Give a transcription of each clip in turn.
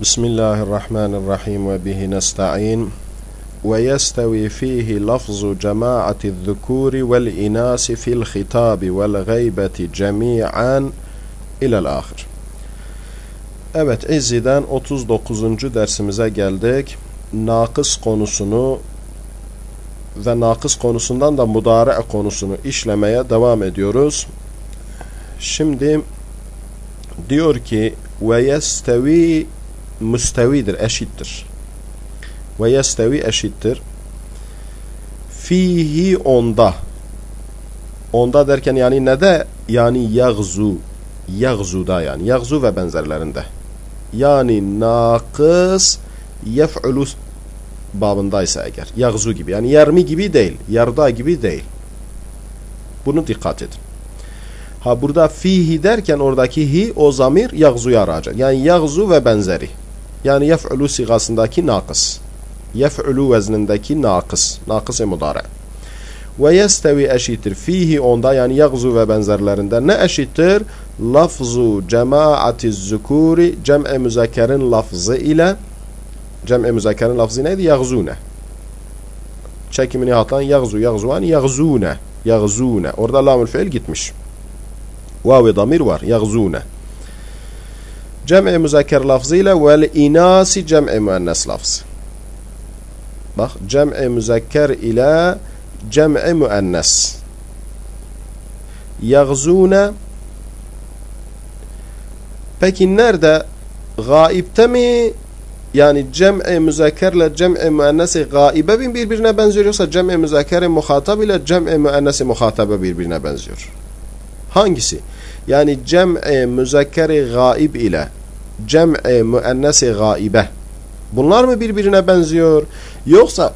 بسم الله الرحمن الرحيم وبه نستعين ويستوي فيه لفظ جماعة الذكور والإناث في الخطاب والغيبة جميعا إلى الآخر Evet İzzi'den 39. dersimize geldik. Nakıs konusunu ve nakıs konusundan da mudare konusunu işlemeye devam ediyoruz. Şimdi diyor ki ve yestevi müstevidir, eşittir. Ve yestevi eşittir. Fihi onda. Onda derken yani ne de? Yani yagzu. Yagzuda yani. Yagzu ve benzerlerinde. Yani nakıs yef'ulu babındaysa eğer. Yagzu gibi. Yani yermi gibi değil. Yarda gibi değil. Bunu dikkat edin. Ha burada fihi derken oradaki hi o zamir yagzuya arayacak. Yani yagzu ve benzeri. Yani yef'ulu sigasındaki nakıs. Yef'ulu veznindeki nakıs. Nakıs-ı mudare. Ve yestevi eşittir. Fihi onda yani yagzu ve benzerlerinde ne eşittir? Lafzu cemaati zükuri cem'e müzakkerin lafzı ile cem'e müzakkerin lafzı neydi? Yagzune. Çekimini hatan yagzu, yagzuan, yagzune. Yagzune. Orada lamül fiil gitmiş. Vav-i damir var. Yagzune. Cem'i müzakker lafzıyla vel inasi cem'i müennes lafzı. Bak cem'i müzakker ile cem'i müennes. Yagzune Peki nerede? Gaibte mi? Yani cem'i müzakkerle cem'i müennesi gaibe bin birbirine benziyor yoksa cem'i müzakkeri muhatab ile cem'i müennesi muhatabe birbirine benziyor. Hangisi? Yani cem'i müzakkeri gaib ile cem'i müennesi gaibe. Bunlar mı birbirine benziyor? Yoksa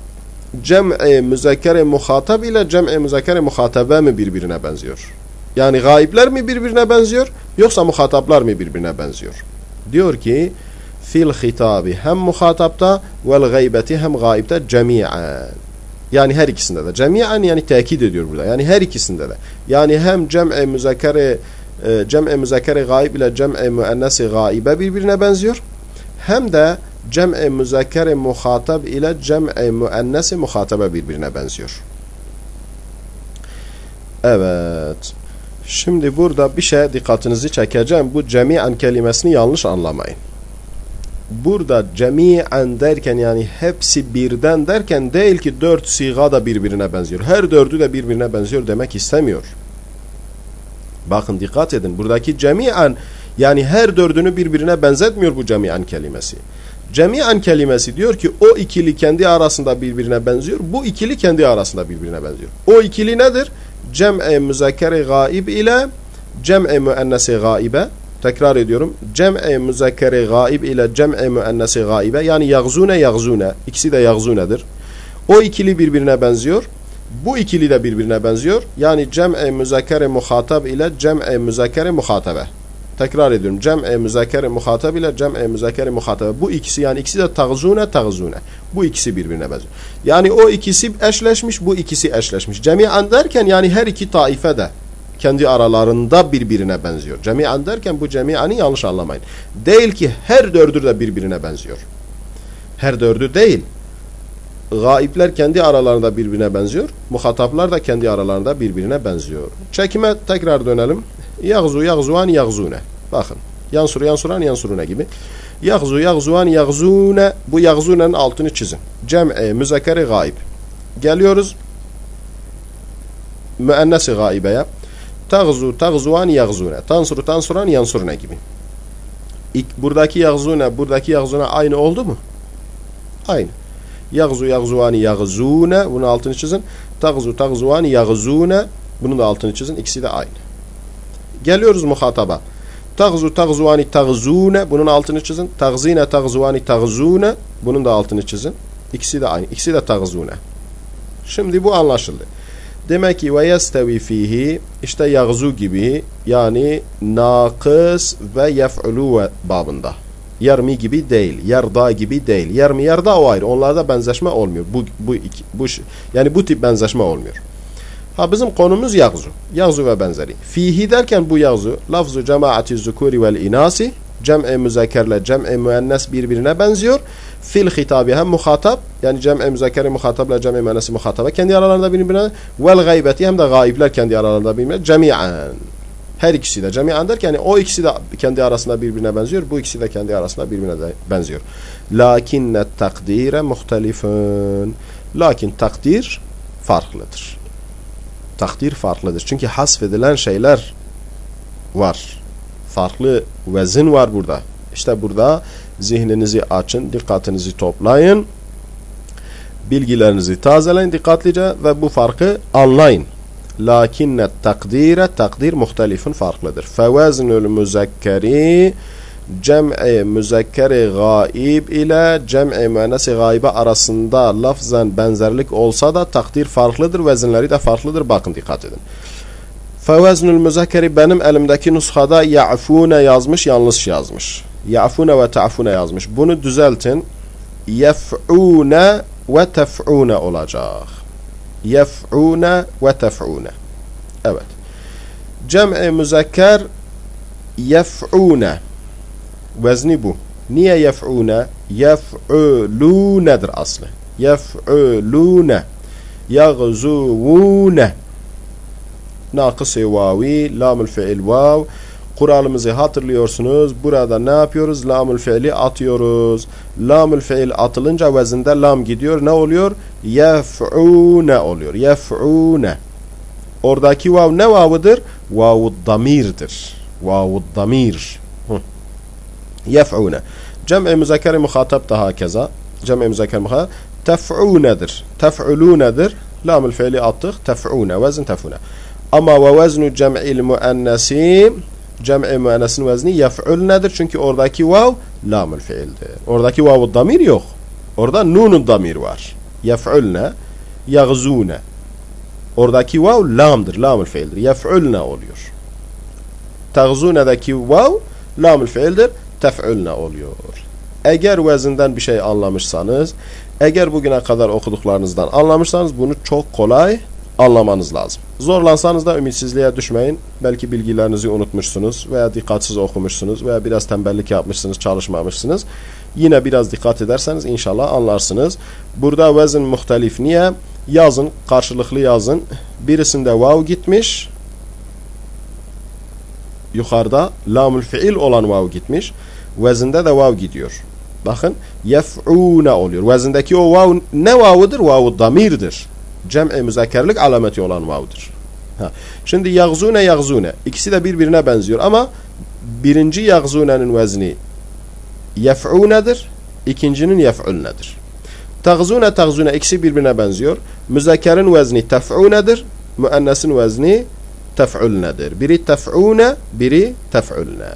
cem'i müzakkeri muhatab ile cem'i müzakkeri muhatabe mi birbirine benziyor? Yani gaibler mi birbirine benziyor? Yoksa muhataplar mı birbirine benziyor? Diyor ki fil hitabi hem muhatapta vel gaybeti hem gaibte cemiyen. Yani her ikisinde de. Cemiyen yani tekit ediyor burada. Yani her ikisinde de. Yani hem cem'i müzakkeri e, müzakkeri gaib ile cem'i müennesi gaibe birbirine benziyor. Hem de cem'i müzakkeri muhatab ile cem'i müennesi muhatabe birbirine benziyor. Evet. Şimdi burada bir şeye dikkatinizi çekeceğim. Bu cemiyen kelimesini yanlış anlamayın. Burada cemiyen derken yani hepsi birden derken değil ki dört siga da birbirine benziyor. Her dördü de birbirine benziyor demek istemiyor. Bakın dikkat edin. Buradaki cemiyen yani her dördünü birbirine benzetmiyor bu cemiyen kelimesi. Cemiyen kelimesi diyor ki o ikili kendi arasında birbirine benziyor. Bu ikili kendi arasında birbirine benziyor. O ikili nedir? Cem'e müzakkeri gaib ile cem'e müennesi gaibe. Tekrar ediyorum. Cem'e müzakkeri gaib ile cem'e müennesi gaibe. Yani yagzune yagzune. İkisi de yagzunedir. O ikili birbirine benziyor. Bu ikili de birbirine benziyor. Yani cem'e müzakkeri muhatab ile cem'e müzakkeri muhatabe. Tekrar ediyorum. Cem'e müzakkeri muhatab ile cem'e müzakkeri muhatabe. Bu ikisi yani ikisi de tagzune tagzune. Bu ikisi birbirine benziyor. Yani o ikisi eşleşmiş, bu ikisi eşleşmiş. Cemiyen derken yani her iki taife de kendi aralarında birbirine benziyor. Cemiyen derken bu cemiyeni yanlış anlamayın. Değil ki her dördü de birbirine benziyor. Her dördü değil. Gaipler kendi aralarında birbirine benziyor. Muhataplar da kendi aralarında birbirine benziyor. Çekime tekrar dönelim. Yagzu, yagzuan, yagzune. Bakın. Yansur, yansuran, yansurune gibi. Yagzu, yagzuan, yagzune. Bu yagzunenin altını çizin. Cem'e, müzakeri gaib. Geliyoruz. Müennesi gaibeye. Tagzu, tagzuan, yagzune. Tansuru, tansuran, yansurune gibi. İlk, buradaki yagzune, buradaki yagzune aynı oldu mu? Aynı. Yagzu, yagzuani, yagzune. Bunun altını çizin. Tagzu, tagzuani, yagzune. Bunun da altını çizin. İkisi de aynı. Geliyoruz muhataba. Tagzu tagzuvani tagzune bunun altını çizin. Tagzine tagzuvani tagzune bunun da altını çizin. İkisi de aynı. İkisi de tagzune. Şimdi bu anlaşıldı. Demek ki ve yestevi fihi işte yagzu gibi yani nakıs ve yef'ulu babında. Yermi gibi değil, yerda gibi değil. Yermi yerda o ayrı. Onlarda benzeşme olmuyor. Bu bu iki, bu yani bu tip benzeşme olmuyor. Ha bizim konumuz yagzu. Yagzu ve benzeri. Fihi derken bu yagzu lafzu cemaati zukuri vel inasi Cem'i müzekkerle cem'i müennes birbirine benziyor. Fil hitabi hem muhatap yani cem'i müzekkeri muhatapla cem'i müennesi muhataba kendi aralarında birbirine vel gaybeti hem de gaibler kendi aralarında birbirine cemiyen. Her ikisi de cemiyen derken yani o ikisi de kendi arasında birbirine benziyor. Bu ikisi de kendi arasında birbirine de benziyor. Lakinne takdire muhtelifun. Lakin takdir farklıdır. Takdir farklıdır. Çünkü hasfedilen şeyler var. Farklı vezin var burada. İşte burada zihninizi açın, dikkatinizi toplayın. Bilgilerinizi tazeleyin dikkatlice ve bu farkı anlayın. Lakinne takdire takdir muhtelifin farklıdır. Feveznül müzekkeri cem'i müzekkeri gaib ile cem'i müennesi gaibe arasında lafzen benzerlik olsa da takdir farklıdır, vezinleri de farklıdır. Bakın dikkat edin. Feveznül müzekkeri benim elimdeki nushada ya'fune yazmış, yanlış yazmış. Ya'fune ve ta'fune yazmış. Bunu düzeltin. Yef'une ve tef'une olacak. Yef'une ve tef'une. Evet. Cem'i müzekker yef'une. Vezni bu. Niye yef'une? Yef'ulunedir aslı. Yef'ulune. Yagzuvune. Nakıs-ı vavi, lamül fiil vav. Kuralımızı hatırlıyorsunuz. Burada ne yapıyoruz? Lamül fiili atıyoruz. Lamül fiil atılınca vezinde lam gidiyor. Ne oluyor? Yef'une oluyor. Yef'une. Oradaki vav ne vavıdır? Vavu damirdir. Vavu damir. Yef'une. Cem'i müzekkeri muhatap da hakeza. Cem'i müzekkeri muhatap. Tef'unedir. Tef'ulunedir. Lamül fiili attık. Tef'une. Vezin tef'une. Ama ve veznu cem'il müennesi cem'i müennesin vezni yef'ulnedir. Çünkü oradaki vav lamül fiildir. Oradaki vav damir yok. Orada nunun damir var. Yef'ulne, yagzune. Oradaki vav lamdır, lamül fiildir. Yef'ulne oluyor. Tagzune'deki vav lamül fiildir, tef'ulne oluyor. Eğer vezinden bir şey anlamışsanız, eğer bugüne kadar okuduklarınızdan anlamışsanız bunu çok kolay anlamanız lazım. Zorlansanız da ümitsizliğe düşmeyin. Belki bilgilerinizi unutmuşsunuz veya dikkatsiz okumuşsunuz veya biraz tembellik yapmışsınız, çalışmamışsınız. Yine biraz dikkat ederseniz inşallah anlarsınız. Burada vezin muhtelif. Niye? Yazın, karşılıklı yazın. Birisinde vav gitmiş. Yukarıda lamül fiil olan vav gitmiş. Vezinde de vav gidiyor. Bakın yef'une oluyor. Vezindeki o vav ne vavıdır? Vav damirdir cem'i müzekkerlik alameti olan vav'dır. Ha. Şimdi yagzune yagzune ikisi de birbirine benziyor ama birinci yagzunenin vezni yef'unedir, ikincinin yef'ulnedir. Tagzune tagzune ikisi birbirine benziyor. Müzekkerin vezni tef'unedir, müennesin vezni tef'ulnedir. Biri tef'une, biri tef'ulne.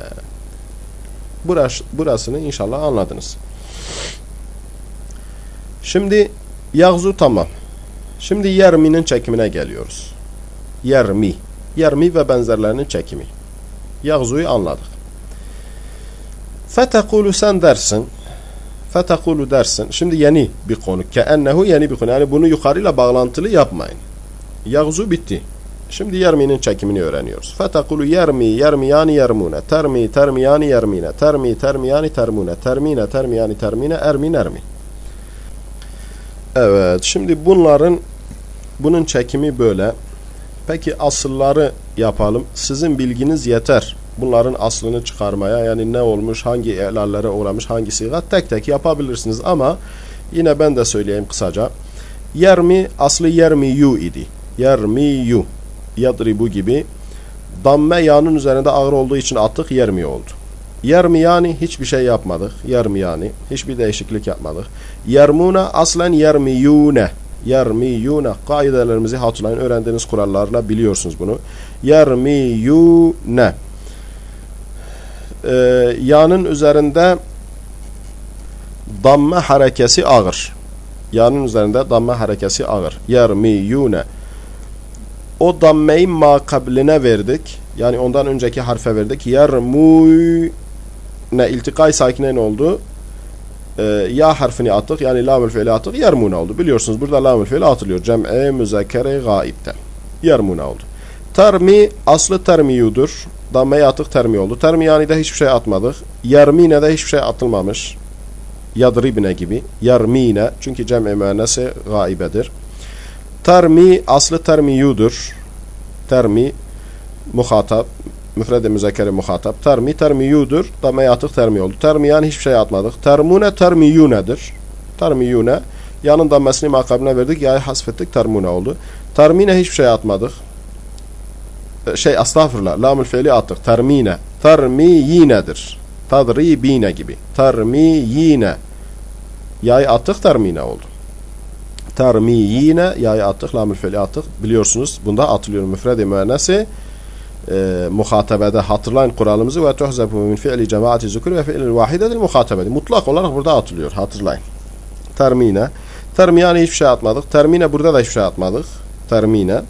Burası, burasını inşallah anladınız. Şimdi yagzu tamam. Şimdi yerminin çekimine geliyoruz. Yermi. Yermi ve benzerlerinin çekimi. Yağzuyu anladık. Fetekulu sen dersin. Fetekulu dersin. Şimdi yeni bir konu. Keennehu yeni bir konu. Yani bunu yukarıyla bağlantılı yapmayın. Yağzu bitti. Şimdi yerminin çekimini öğreniyoruz. Fetekulu yermi, yermiyani yermune, termi, termiyani yermine, termi, termiyani termune, termine, termiyani termine, ermin, ermi. Evet, şimdi bunların bunun çekimi böyle. Peki asılları yapalım. Sizin bilginiz yeter. Bunların aslını çıkarmaya yani ne olmuş, hangi elallere uğramış, hangi tek tek yapabilirsiniz ama yine ben de söyleyeyim kısaca. Yermi aslı yermi yu idi. Yermi yu. Yadribu gibi. Damme yanın üzerinde ağır olduğu için attık yermi oldu. Yermi yani hiçbir şey yapmadık. Yermi yani hiçbir değişiklik yapmadık. Yermuna aslen yermiyune yermiyune kaidelerimizi hatırlayın. Öğrendiğiniz kurallarla biliyorsunuz bunu. Yermiyune ee, yanın üzerinde damme harekesi ağır. Yanın üzerinde damme harekesi ağır. Yermiyune o dammeyi makabline verdik. Yani ondan önceki harfe verdik. Yermuyne iltikay sakinen oldu e, ya harfini attık yani lamül fiili attık yermuna oldu. Biliyorsunuz burada lamül fiili atılıyor. Cem'e müzekere gaibten. Yermuna oldu. Termi aslı termiyudur. Dammeye atık termi oldu. Termi yani de hiçbir şey atmadık. Yermine de hiçbir şey atılmamış. Yadribne gibi. Yermine çünkü cem'i müennesi gaibedir. Termi aslı termiyudur. Termi muhatap müfrede müzekere muhatap. Termi termiyudur. Dammeye atık termi oldu. Termi yani hiçbir şey atmadık. Termune termiyunedir. Termiyune yanın dammesini makabine verdik. Ya'yı hasfettik. Termune oldu. Termine hiçbir şey atmadık şey estağfurullah lamül fiili attık. Termine. Termiyinedir. Tadribine gibi. Termiyine. Yayı attık termine oldu. Termiyine yayı attık lamül fiili attık. Biliyorsunuz bunda atılıyor müfredi müennesi e, muhatabede hatırlayın kuralımızı ve tuhzebu min fi'li cemaati zükür ve fi'li vahidedir muhatabede. Mutlak olarak burada atılıyor. Hatırlayın. Termine. Termiyane hiçbir şey atmadık. Termine burada da hiçbir şey atmadık. Termine.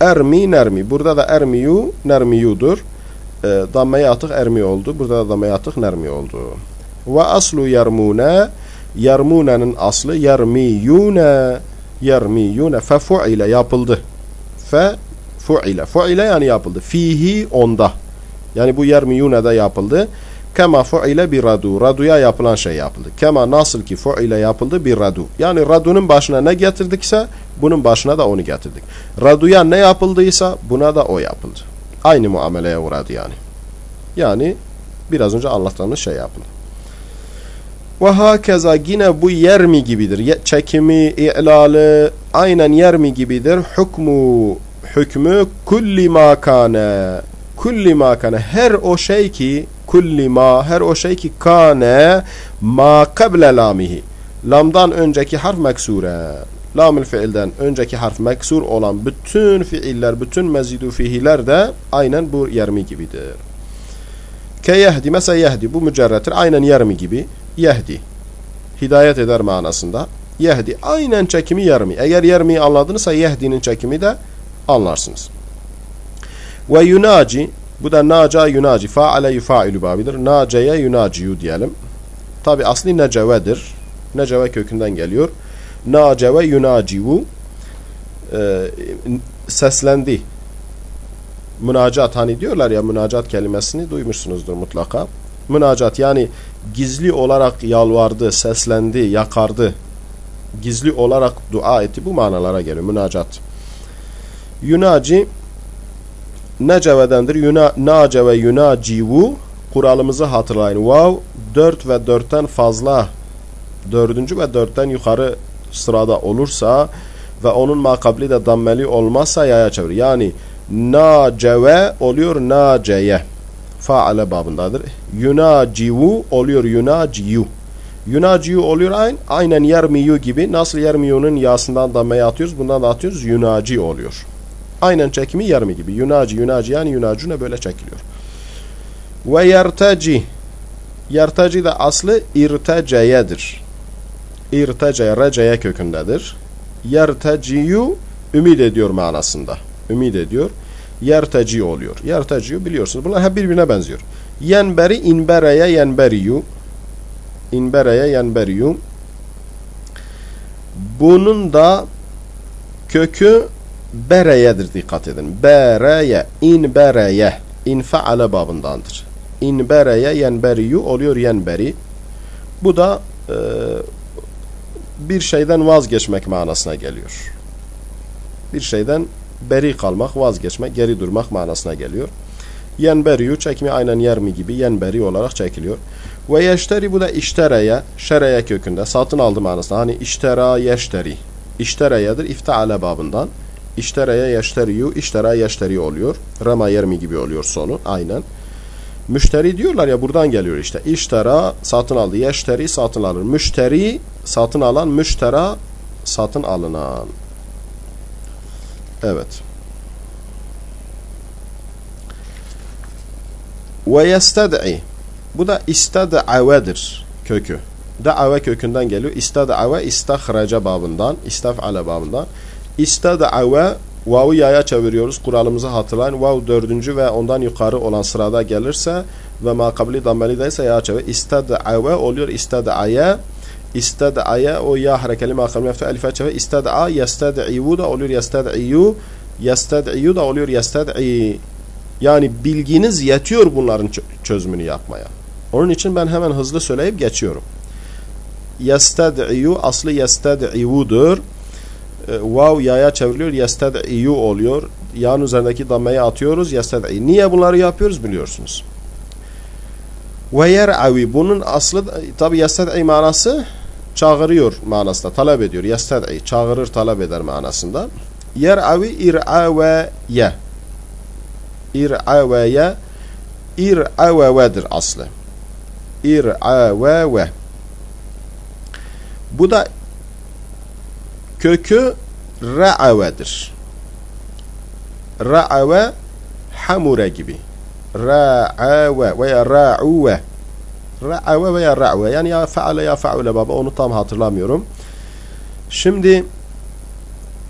Ermi nermi. Burada da ermiyu nermiyudur. E, dammeye atık ermi oldu. Burada da dammeye atık nermi oldu. Ve aslu yermune yermune'nin aslı yermiyune yermiyune fe fu'ile yapıldı. Fe fu'ile. Fu'ile yani yapıldı. Fihi onda. Yani bu yermiyune de yapıldı. Kema fu'ile bir radu. Raduya yapılan şey yapıldı. Kema nasıl ki fu'ile yapıldı bir radu. Yani radunun başına ne getirdikse bunun başına da onu getirdik. Raduya ne yapıldıysa buna da o yapıldı. Aynı muameleye uğradı yani. Yani biraz önce anlattığımız şey yapıldı. Ve hakeza yine bu yermi gibidir. Çekimi, i'lali aynen yermi gibidir. Hükmü, hükmü kulli ma kane. Kulli ma kane. Her o şey ki kulli ma her o şey ki kane ma kable lamihi. Lamdan önceki harf meksure. Lamül fiilden önceki harf meksur olan bütün fiiller, bütün mezidu fiiller de aynen bu yermi gibidir. Ke yehdi, mesela yehdi bu mücerrettir. Aynen yermi gibi. Yehdi. Hidayet eder manasında. Yehdi. Aynen çekimi yermi. Eğer yermi anladınızsa yehdinin çekimi de anlarsınız. Ve yunaci bu da naca yunaci. Faale yufailu babidir. Naceye yunaciyu diyelim. Tabi asli necevedir. Neceve kökünden geliyor. Naceve yunacivu e, seslendi. Münacat hani diyorlar ya münacat kelimesini duymuşsunuzdur mutlaka. Münacat yani gizli olarak yalvardı, seslendi, yakardı. Gizli olarak dua etti. Bu manalara geliyor münacat. Yunaci Necevedendir. Yuna, nace ve yunacivu kuralımızı hatırlayın. Vav 4 ve 4'ten fazla dördüncü ve 4'ten yukarı sırada olursa ve onun makabli de dammeli olmazsa yaya çevir. Yani naceve oluyor naceye. Faale babındadır. Yunacivu oluyor yunaciyu. Yunaciyu oluyor aynen, aynen yermiyu gibi. Nasıl yermiyunun yasından dammeye atıyoruz bundan da atıyoruz yunaci oluyor. Aynen çekimi yermi gibi. Yunaci, yunaci yani yunacune böyle çekiliyor. Ve yerteci. Yerteci de aslı irteceyedir. İrteceye, receye kökündedir. Yerteciyu ümid ediyor manasında. Ümid ediyor. Yerteci oluyor. Yerteciyu biliyorsunuz. Bunlar hep birbirine benziyor. Yenberi inbereye yenberiyu. İnbereye yenberiyu. Bunun da kökü bereyedir dikkat edin. Bereye, in bereye, in faale babındandır. In bereye yenberiyu oluyor yenberi. Bu da e, bir şeyden vazgeçmek manasına geliyor. Bir şeyden beri kalmak, vazgeçmek, geri durmak manasına geliyor. Yenberiyu çekimi aynen yermi gibi yenberi olarak çekiliyor. Ve yeşteri bu da iştereye, şereye kökünde satın aldı manasında. Hani iştera yeşteri. İştereyedir iftaale babından. İştereye yeşteriyu, iştera yeşteri oluyor. Rama yermi gibi oluyor sonu. Aynen. Müşteri diyorlar ya buradan geliyor işte. İştera satın aldı. Yeşteri satın alır. Müşteri satın alan. Müştera satın alınan. Evet. Ve yested'i Bu da isted'avedir kökü. Da'ave kökünden geliyor. İsted'ave istahraca babından, istaf'ale babından. İsted'ave Vav'ı yaya çeviriyoruz. Kuralımızı hatırlayın. Vav dördüncü ve ondan yukarı olan sırada gelirse ve makabli dammeli değilse yaya çevir. İsted'ave oluyor. İsted'aye İsted'aye o ya harekeli makabli meftu elife çevir. İsted'a yested'ivu da oluyor. Yested'iyu Yested'iyu da oluyor yested'i. Yani bilginiz yetiyor bunların çözümünü yapmaya. Onun için ben hemen hızlı söyleyip geçiyorum. Yested'iyu aslı yested'ivudur. E, vav yaya çevriliyor. Yested'iyu oluyor. Yağın üzerindeki dammayı atıyoruz. Yested'i. Niye bunları yapıyoruz biliyorsunuz. Ve yer'avi. Bunun aslı tabi yested'i manası çağırıyor manasında. Talep ediyor. Yested'i. Çağırır talep eder manasında. Yer'avi ir'aveye. İr'aveye. İr'avevedir aslı. İr'aveve. Bu da kökü ra'avedir. Ra'ave hamure gibi. Ra'ave veya ra'uve. Ra'ave veya ra've. Yani ya faale ya faule baba onu tam hatırlamıyorum. Şimdi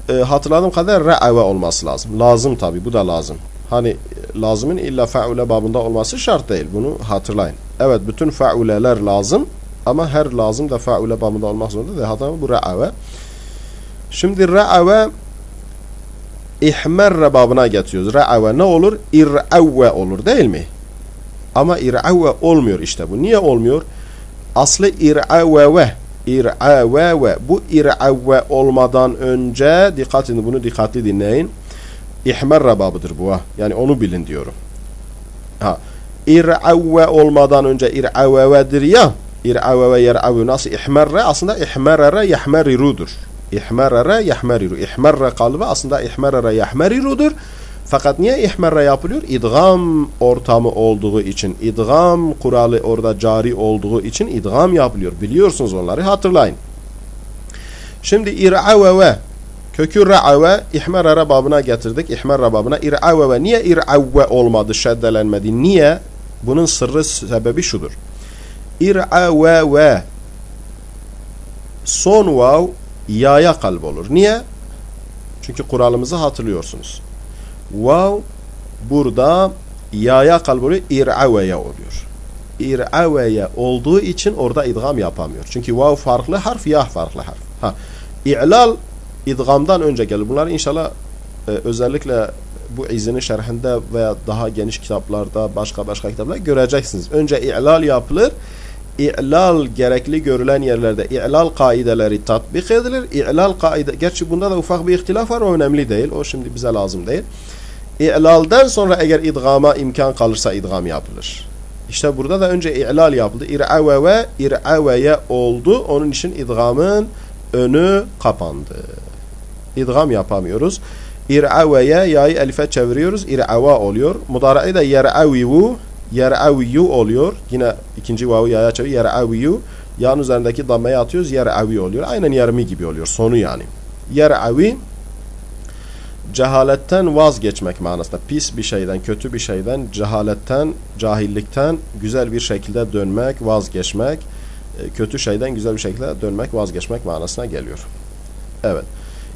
e, hatırladığım kadar ra'ave olması lazım. Lazım tabi bu da lazım. Hani lazımın illa faule babında olması şart değil. Bunu hatırlayın. Evet bütün fauleler lazım ama her lazım da faule babında olmak zorunda değil. Hatta bu ra'ave. Şimdi ra'ave ihmerre babına getiriyoruz. Ra'ave ne olur? İr'avve olur değil mi? Ama ir'avve olmuyor işte bu. Niye olmuyor? Aslı ir'avve. İr'avve. Bu ir'avve olmadan önce dikkat edin bunu dikkatli dinleyin. İhmerre babıdır bu. Yani onu bilin diyorum. Ha. İr'avve olmadan önce ir'avvedir ya. İr'avve yer'avve nasıl ihmerre? Aslında ihmerre yahmerirudur. İhmerere yahmeriru. İhmerre kalıbı aslında ihmerere yahmerirudur. Fakat niye ihmerre yapılıyor? İdgam ortamı olduğu için, idgam kuralı orada cari olduğu için idgam yapılıyor. Biliyorsunuz onları hatırlayın. Şimdi ir'aveve kökü ra'ave ihmerere babına getirdik. İhmerre babına ir'aveve. Niye ir'avve olmadı, şeddelenmedi? Niye? Bunun sırrı sebebi şudur. İr'aveve son vav yaya kalb olur. Niye? Çünkü kuralımızı hatırlıyorsunuz. Vav burada yaya kalb oluyor, ir'aveye oluyor. İr'aveye olduğu için orada idgam yapamıyor. Çünkü vav farklı harf, ya farklı harf. Ha, i'lal idgamdan önce gelir. Bunlar inşallah e, özellikle bu izinin şerhinde veya daha geniş kitaplarda, başka başka kitaplarda göreceksiniz. Önce i'lal yapılır i'lal gerekli görülen yerlerde i'lal kaideleri tatbik edilir. İ'lal kaide, gerçi bunda da ufak bir ihtilaf var o önemli değil. O şimdi bize lazım değil. İ'lalden sonra eğer idgama imkan kalırsa idgam yapılır. İşte burada da önce i'lal yapıldı. İr'aveve, ir'aveye oldu. Onun için idgamın önü kapandı. İdgam yapamıyoruz. İr'aveye yayı elife çeviriyoruz. İr'ava oluyor. Mudara'i da yer'avivu yer'aviyyu oluyor. Yine ikinci vavu yaya çevir. Yer'aviyyu. Yan üzerindeki dammayı atıyoruz. Yer'avi oluyor. Aynen yermi gibi oluyor. Sonu yani. Yer'avi cehaletten vazgeçmek manasında. Pis bir şeyden, kötü bir şeyden, cehaletten, cahillikten güzel bir şekilde dönmek, vazgeçmek, e, kötü şeyden güzel bir şekilde dönmek, vazgeçmek manasına geliyor. Evet.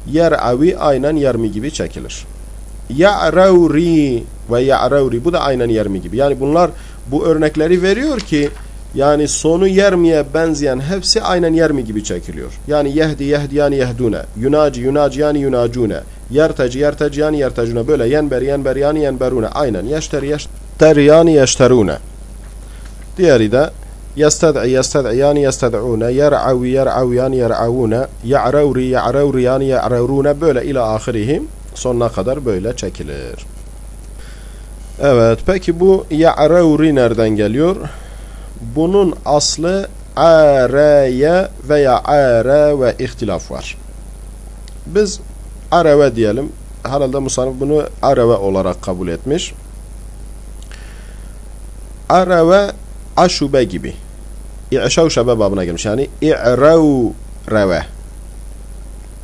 Yer'avi aynen yermi gibi çekilir. Ya'ravri ve ya'ravri. Bu da aynen yermi gibi. Yani bunlar bu örnekleri veriyor ki yani sonu yermiye benzeyen hepsi aynen yermi gibi çekiliyor. Yani yehdi yehdi yehdiyani yehdune, yunaci yunaciyani yunacune, yerteci yerteciyani yertecune böyle yenber yenberiyani yenberune aynen yeşteri yeşteriyani yeşterune. Diğeri de yested'i yested'iyani yested'une, yer'avi yer'aviyani yer'avune, ya'ravri ya'ravriyani ya'ravrune böyle ila ahirihim sonuna kadar böyle çekilir. Evet peki bu ya'ravri nereden geliyor? Bunun aslı areye veya are ve ihtilaf var. Biz areve diyelim. Herhalde Musa'nın bunu areve olarak kabul etmiş. Areve aşube gibi. İ'şavşebe babına gelmiş. Yani i'ravreve.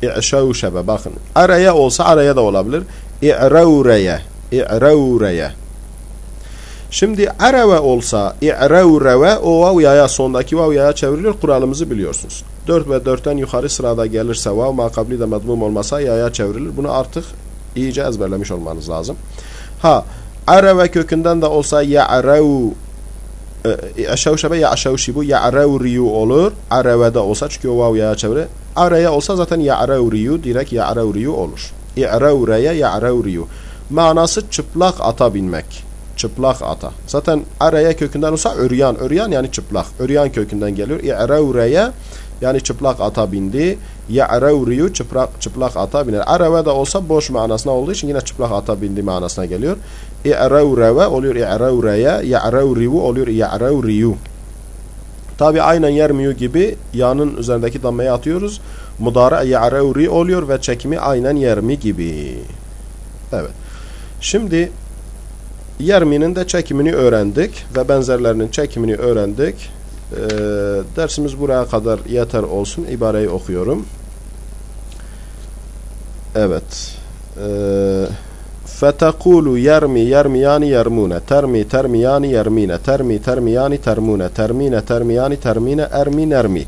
İ'şavşebe bakın. Araya olsa araya da olabilir. İ'ravreye. İ'ravreye. Şimdi areve olsa i'ravreve o vav yaya sondaki vav yaya çevriliyor. Kuralımızı biliyorsunuz. 4 ve 4'ten yukarı sırada gelirse vav makabli de medmum olmasa yaya çevrilir. Bunu artık iyice ezberlemiş olmanız lazım. Ha areve kökünden de olsa ya'rav Eşevşebe ya aşevşibu ya arevriyu olur. Arevede olsa çünkü o vav ya çevre. Araya olsa zaten ya arevriyu direkt ya arevriyu olur. İ'revreye ya'revriyu. Manası çıplak ata binmek. Çıplak ata. Zaten araya kökünden olsa öryan. Öryan yani çıplak. Öryan kökünden geliyor. İ'revreye yani çıplak ata bindi. Ya'revriyu çıplak, çıplak ata biner. Arave de olsa boş manasına olduğu için yine çıplak ata bindi manasına geliyor. İ'revreve oluyor i'revreye. Ya'revriyu oluyor ya'revriyu. Tabi aynen yermiyor gibi yanın üzerindeki dammayı atıyoruz. Mudara ya'revri oluyor ve çekimi aynen yermi gibi. Evet. Şimdi yerminin de çekimini öğrendik ve benzerlerinin çekimini öğrendik. Ee, dersimiz buraya kadar yeter olsun. İbareyi okuyorum. Evet. Eee فتقول يرمي يرميان يرمون ترمي ترميان يرمين ترمي ترميان ترمون ترمين ترميان ترمين أرمي نرمي.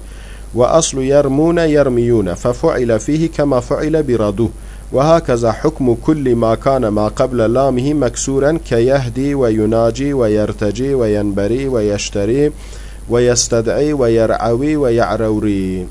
وأصل يرمون يرميون ففعل فيه كما فعل برادو وهكذا حكم كل ما كان ما قبل لامه مكسورا كيهدي ويناجي ويرتجي وينبري ويشتري ويستدعي ويرعوي ويعروري.